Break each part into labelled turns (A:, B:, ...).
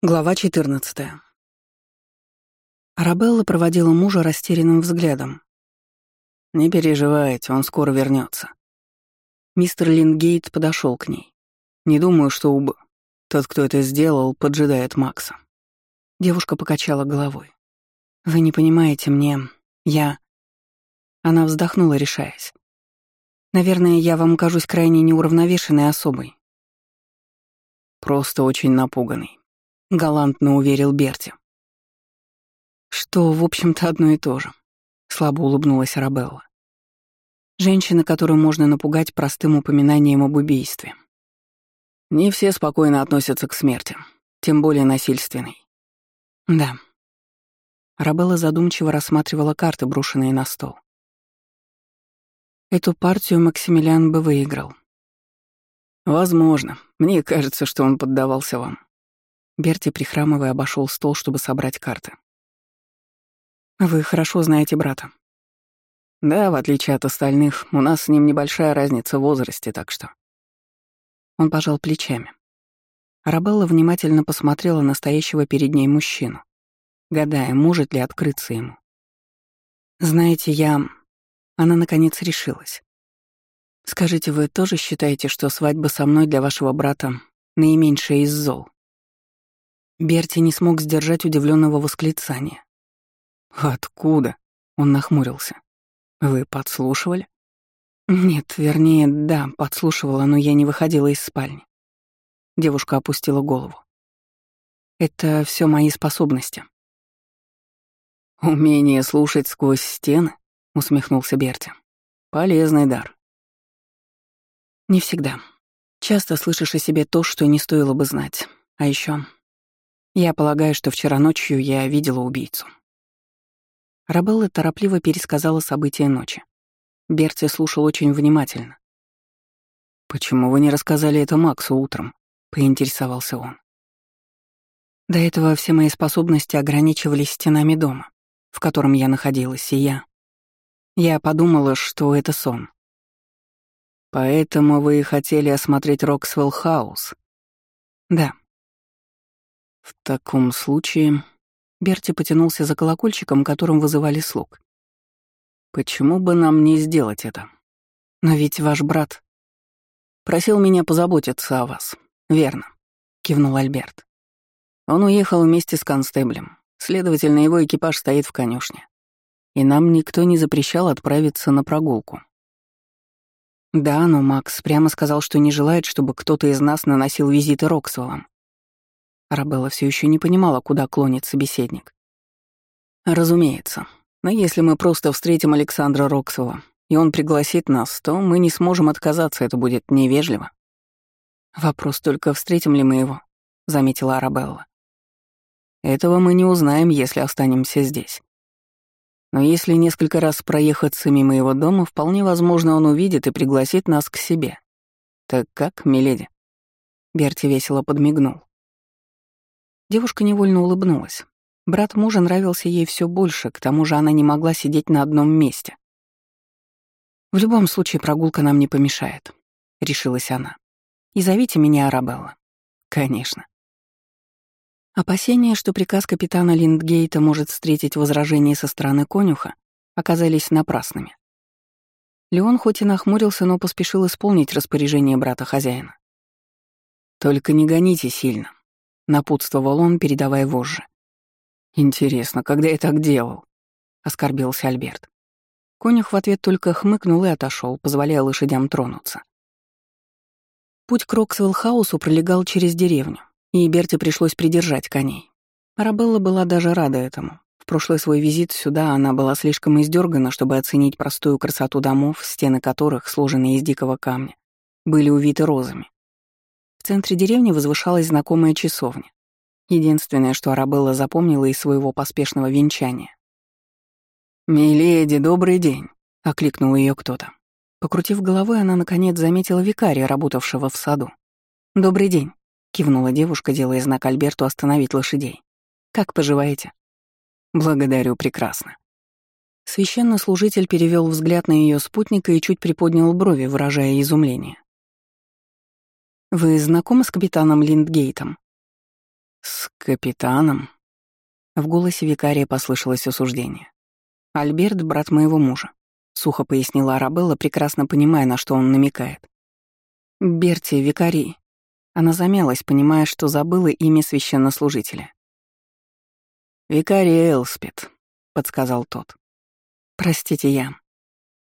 A: Глава 14. Арабелла проводила мужа растерянным взглядом. «Не переживайте, он скоро вернется. Мистер Лингейт подошел к ней. «Не думаю, что уб... Тот, кто это сделал, поджидает Макса». Девушка покачала головой. «Вы не понимаете, мне... Я...» Она вздохнула, решаясь. «Наверное, я вам кажусь крайне неуравновешенной особой». «Просто очень напуганный. — галантно уверил Берти. «Что, в общем-то, одно и то же», — слабо улыбнулась Арабелла. «Женщина, которую можно напугать простым упоминанием об убийстве». «Не все спокойно относятся к смерти, тем более насильственной». «Да». Арабелла задумчиво рассматривала карты, брошенные на стол. Эту партию Максимилиан бы выиграл. «Возможно. Мне кажется, что он поддавался вам», Берти, прихрамывая, обошел стол, чтобы собрать карты. «Вы хорошо знаете брата?» «Да, в отличие от остальных, у нас с ним небольшая разница в возрасте, так что...» Он пожал плечами. Арабелла внимательно посмотрела на стоящего перед ней мужчину, гадая, может ли открыться ему. «Знаете, я...» Она, наконец, решилась. «Скажите, вы тоже считаете, что свадьба со мной для вашего брата наименьшая из зол?» Берти не смог сдержать удивленного восклицания. «Откуда?» — он нахмурился. «Вы подслушивали?» «Нет, вернее, да, подслушивала, но я не выходила из спальни». Девушка опустила голову. «Это все мои способности». «Умение слушать сквозь стены?» — усмехнулся Берти. «Полезный дар». «Не всегда. Часто слышишь о себе то, что не стоило бы знать. А еще я полагаю, что вчера ночью я видела убийцу. Рабелла торопливо пересказала события ночи. Берти слушал очень внимательно. «Почему вы не рассказали это Максу утром?» — поинтересовался он. До этого все мои способности ограничивались стенами дома, в котором я находилась, и я... Я подумала, что это сон. «Поэтому вы хотели осмотреть Роксвелл Хаус?» «Да», в таком случае... Берти потянулся за колокольчиком, которым вызывали слуг. «Почему бы нам не сделать это? Но ведь ваш брат...» «Просил меня позаботиться о вас. Верно», — кивнул Альберт. Он уехал вместе с констеблем. Следовательно, его экипаж стоит в конюшне. И нам никто не запрещал отправиться на прогулку. Да, но Макс прямо сказал, что не желает, чтобы кто-то из нас наносил визиты Роксвеллам. Арабелла все еще не понимала, куда клонит собеседник. «Разумеется. Но если мы просто встретим Александра Роксова, и он пригласит нас, то мы не сможем отказаться, это будет невежливо». «Вопрос только, встретим ли мы его», — заметила Арабелла. «Этого мы не узнаем, если останемся здесь. Но если несколько раз проехаться мимо его дома, вполне возможно, он увидит и пригласит нас к себе. Так как, миледи?» Берти весело подмигнул. Девушка невольно улыбнулась. Брат мужа нравился ей все больше, к тому же она не могла сидеть на одном месте. «В любом случае прогулка нам не помешает», — решилась она. «И зовите меня Арабелла». «Конечно». Опасения, что приказ капитана Линдгейта может встретить возражение со стороны конюха, оказались напрасными. Леон хоть и нахмурился, но поспешил исполнить распоряжение брата-хозяина. «Только не гоните сильно напутствовал он, передавая вожжи. «Интересно, когда я так делал?» — оскорбился Альберт. Конюх в ответ только хмыкнул и отошел, позволяя лошадям тронуться. Путь к Роксвелл-хаусу пролегал через деревню, и Берте пришлось придержать коней. Арабелла была даже рада этому. В прошлый свой визит сюда она была слишком издергана, чтобы оценить простую красоту домов, стены которых, сложенные из дикого камня, были увиты розами. В центре деревни возвышалась знакомая часовня. Единственное, что Арабелла запомнила из своего поспешного венчания. «Миледи, добрый день!» — окликнул ее кто-то. Покрутив головой, она наконец заметила викария, работавшего в саду. «Добрый день», — кивнула девушка, делая знак Альберту остановить лошадей. «Как поживаете?» «Благодарю, прекрасно». Священнослужитель перевел взгляд на ее спутника и чуть приподнял брови, выражая изумление. «Вы знакомы с капитаном Линдгейтом?» «С капитаном?» В голосе викария послышалось осуждение. «Альберт — брат моего мужа», — сухо пояснила Арабелла, прекрасно понимая, на что он намекает. «Берти, викарий». Она замялась, понимая, что забыла имя священнослужителя. «Викарий Элспет», — подсказал тот. «Простите, я.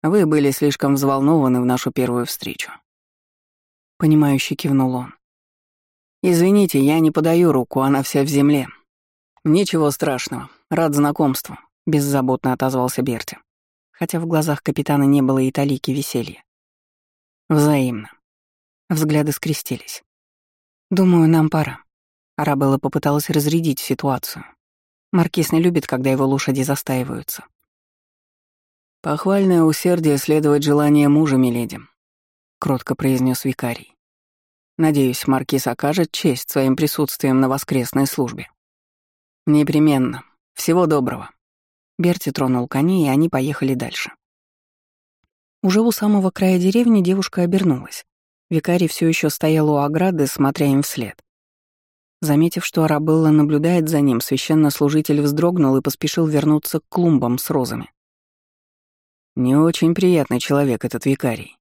A: Вы были слишком взволнованы в нашу первую встречу». Понимающе кивнул он. «Извините, я не подаю руку, она вся в земле. Ничего страшного, рад знакомству», — беззаботно отозвался Берти, хотя в глазах капитана не было и талики веселья. «Взаимно». Взгляды скрестились. «Думаю, нам пора». Арабелла попыталась разрядить ситуацию. Маркиз не любит, когда его лошади застаиваются. «Похвальное усердие следовать желанию мужа, миледи», — кротко произнес викарий. «Надеюсь, Маркиз окажет честь своим присутствием на воскресной службе». «Непременно. Всего доброго». Берти тронул коней, и они поехали дальше. Уже у самого края деревни девушка обернулась. Викарий все еще стоял у ограды, смотря им вслед. Заметив, что Арабелла наблюдает за ним, священнослужитель вздрогнул и поспешил вернуться к клумбам с розами. «Не очень приятный человек этот викарий».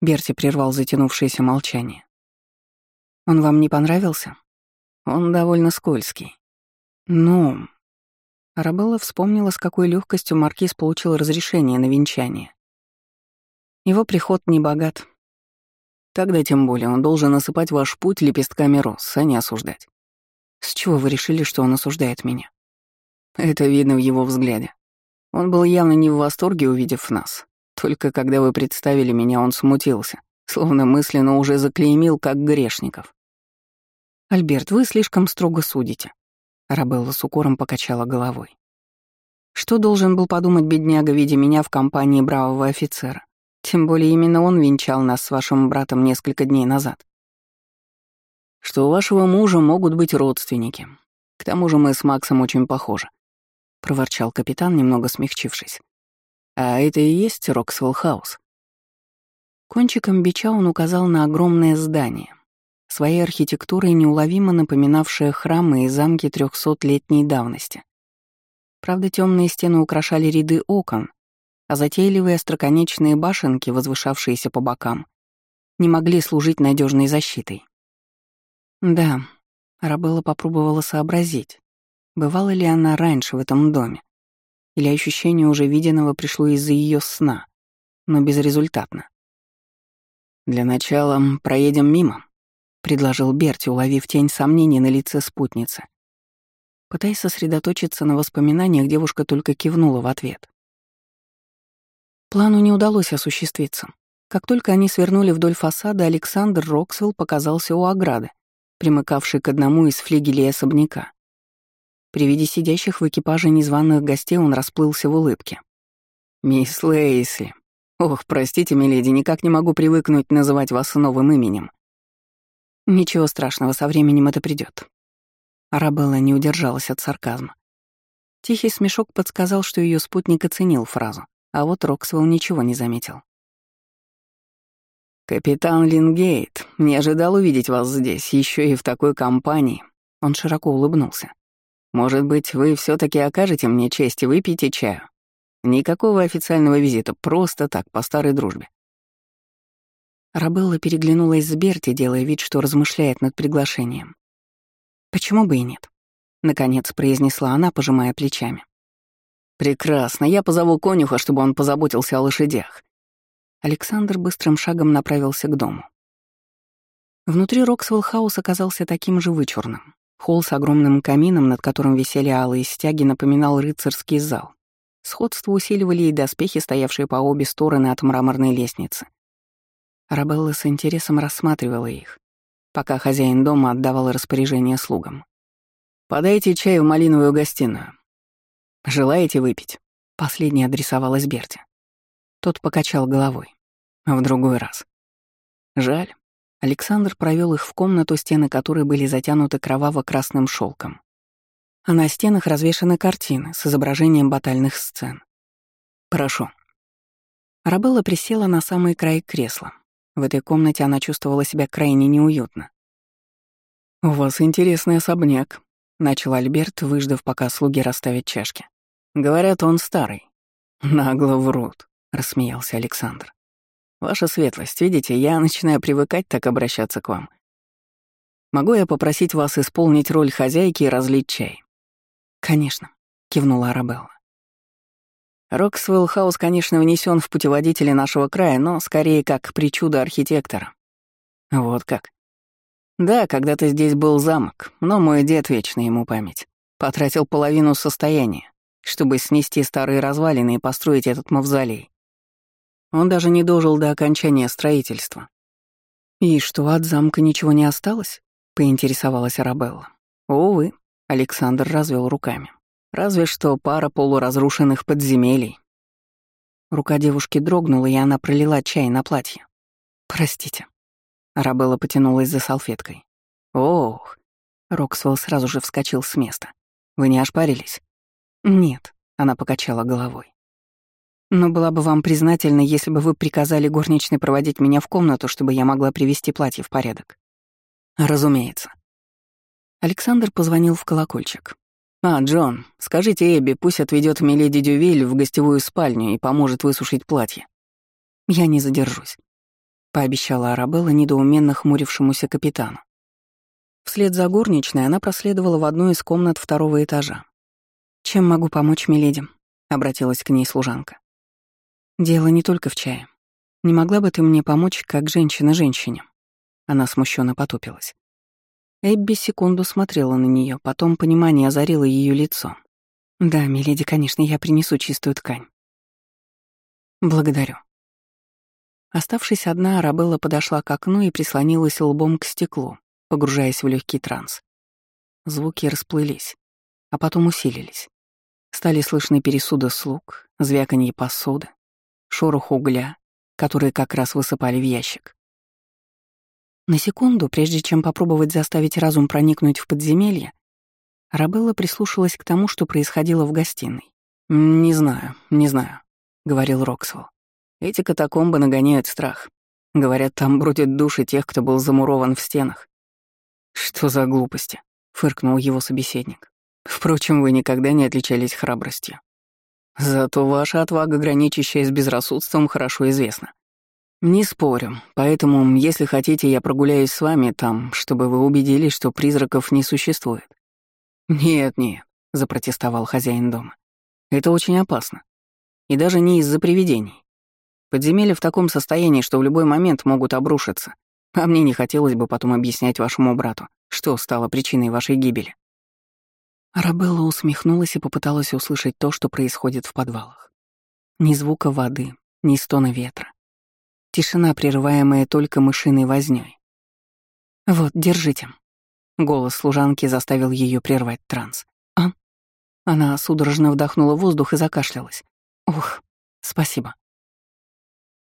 A: Берти прервал затянувшееся молчание. «Он вам не понравился?» «Он довольно скользкий». «Ну...» Арабелла вспомнила, с какой легкостью маркиз получил разрешение на венчание. Его приход не богат, Тогда тем более он должен осыпать ваш путь лепестками роз, а не осуждать. С чего вы решили, что он осуждает меня? Это видно в его взгляде. Он был явно не в восторге, увидев нас. Только когда вы представили меня, он смутился, словно мысленно уже заклеймил как грешников. «Альберт, вы слишком строго судите», — Арабелла с укором покачала головой. «Что должен был подумать бедняга, видя меня в компании бравого офицера? Тем более именно он венчал нас с вашим братом несколько дней назад. Что у вашего мужа могут быть родственники. К тому же мы с Максом очень похожи. Проворчал капитан, немного смягчившись. А это и есть Роксвелл Хаус. Кончиком бича он указал на огромное здание, своей архитектурой неуловимо напоминавшее храмы и замки трехсотлетней давности. Правда, темные стены украшали ряды окон, а затейливые остроконечные башенки, возвышавшиеся по бокам, не могли служить надежной защитой. Да, Арабелла попробовала сообразить, бывала ли она раньше в этом доме, или ощущение уже виденного пришло из-за ее сна, но безрезультатно. «Для начала проедем мимо», — предложил Берти, уловив тень сомнений на лице спутницы. Пытаясь сосредоточиться на воспоминаниях, девушка только кивнула в ответ. Плану не удалось осуществиться. Как только они свернули вдоль фасада, Александр Роксвелл показался у ограды, примыкавшей к одному из флигелей особняка. При виде сидящих в экипаже незваных гостей он расплылся в улыбке. «Мисс Лейсли. Ох, простите, миледи, никак не могу привыкнуть называть вас новым именем». «Ничего страшного, со временем это придет. Арабелла не удержалась от сарказма. Тихий смешок подсказал, что ее спутник оценил фразу. А вот Роксвелл ничего не заметил. «Капитан Лингейт, не ожидал увидеть вас здесь, еще и в такой компании». Он широко улыбнулся. «Может быть, вы все таки окажете мне честь и выпьете чаю? Никакого официального визита, просто так, по старой дружбе». Рабелла переглянулась с Берти, делая вид, что размышляет над приглашением. «Почему бы и нет?» — наконец произнесла она, пожимая плечами. «Прекрасно, я позову конюха, чтобы он позаботился о лошадях». Александр быстрым шагом направился к дому. Внутри Роксвелл Хаус оказался таким же вычурным. Холл с огромным камином, над которым висели алые стяги, напоминал рыцарский зал. Сходство усиливали и доспехи, стоявшие по обе стороны от мраморной лестницы. Арабелла с интересом рассматривала их, пока хозяин дома отдавал распоряжение слугам. «Подайте чай в малиновую гостиную. «Желаете выпить?» Последняя адресовалась Берти. Тот покачал головой. В другой раз. Жаль. Александр провел их в комнату, стены которой были затянуты кроваво-красным шелком. А на стенах развешаны картины с изображением батальных сцен. «Прошу». Арабелла присела на самый край кресла. В этой комнате она чувствовала себя крайне неуютно. «У вас интересный особняк», — начал Альберт, выждав, пока слуги расставят чашки. «Говорят, он старый». «Нагло врут», — рассмеялся Александр. «Ваша светлость, видите, я начинаю привыкать так обращаться к вам. Могу я попросить вас исполнить роль хозяйки и разлить чай?» «Конечно», — кивнула Арабелла. Роксвелл Хаус, конечно, внесен в путеводители нашего края, но скорее как причуда архитектора. Вот как. Да, когда-то здесь был замок, но мой дед, вечно ему память, потратил половину состояния, чтобы снести старые развалины и построить этот мавзолей. Он даже не дожил до окончания строительства. «И что, от замка ничего не осталось?» — поинтересовалась Арабелла. «Увы», — Александр развел руками. Разве что пара полуразрушенных подземелий. Рука девушки дрогнула, и она пролила чай на платье. «Простите». Арабелла потянулась за салфеткой. «Ох». Роксвелл сразу же вскочил с места. «Вы не ошпарились?» «Нет», — она покачала головой. «Но была бы вам признательна, если бы вы приказали горничной проводить меня в комнату, чтобы я могла привести платье в порядок». «Разумеется». Александр позвонил в колокольчик. «А, Джон, скажите Эбби, пусть отведет миледи Дювиль в гостевую спальню и поможет высушить платье». «Я не задержусь», — пообещала Арабелла недоуменно хмурившемуся капитану. Вслед за горничной она проследовала в одну из комнат второго этажа. «Чем могу помочь, миледи?» — обратилась к ней служанка. «Дело не только в чае. Не могла бы ты мне помочь, как женщина женщине?» Она смущенно потупилась. Эбби секунду смотрела на нее, потом понимание озарило ее лицо. «Да, миледи, конечно, я принесу чистую ткань». «Благодарю». Оставшись одна, Арабелла подошла к окну и прислонилась лбом к стеклу, погружаясь в легкий транс. Звуки расплылись, а потом усилились. Стали слышны пересуды слуг, звяканье посуды, шорох угля, которые как раз высыпали в ящик. На секунду, прежде чем попробовать заставить разум проникнуть в подземелье, Рабелла прислушалась к тому, что происходило в гостиной. «Не знаю, не знаю», — говорил Роксвелл. «Эти катакомбы нагоняют страх. Говорят, там бродят души тех, кто был замурован в стенах». «Что за глупости?» — фыркнул его собеседник. «Впрочем, вы никогда не отличались храбростью. Зато ваша отвага, граничащая с безрассудством, хорошо известна. «Не спорю. Поэтому, если хотите, я прогуляюсь с вами там, чтобы вы убедились, что призраков не существует». «Нет, нет», — запротестовал хозяин дома. «Это очень опасно. И даже не из-за привидений. Подземелья в таком состоянии, что в любой момент могут обрушиться. А мне не хотелось бы потом объяснять вашему брату, что стало причиной вашей гибели». Арабелла усмехнулась и попыталась услышать то, что происходит в подвалах. Ни звука воды, ни стона ветра. Тишина, прерываемая только мышиной вознёй. «Вот, держите». Голос служанки заставил ее прервать транс. «А?» Она судорожно вдохнула воздух и закашлялась. «Ух, спасибо».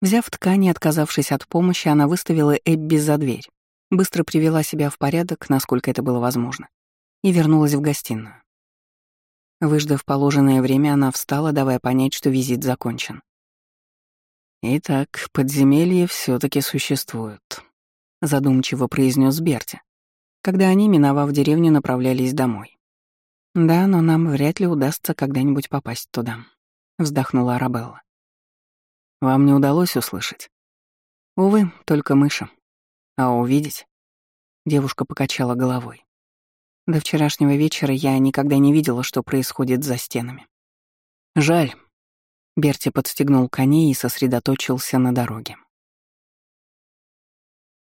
A: Взяв ткань и отказавшись от помощи, она выставила Эбби за дверь, быстро привела себя в порядок, насколько это было возможно, и вернулась в гостиную. Выждав положенное время, она встала, давая понять, что визит закончен. «Итак, подземелья все таки существуют», — задумчиво произнес Берти, когда они, миновав деревню, направлялись домой. «Да, но нам вряд ли удастся когда-нибудь попасть туда», — вздохнула Арабелла. «Вам не удалось услышать?» «Увы, только мыши. А увидеть?» Девушка покачала головой. До вчерашнего вечера я никогда не видела, что происходит за стенами. «Жаль», Берти подстегнул коней и сосредоточился на дороге.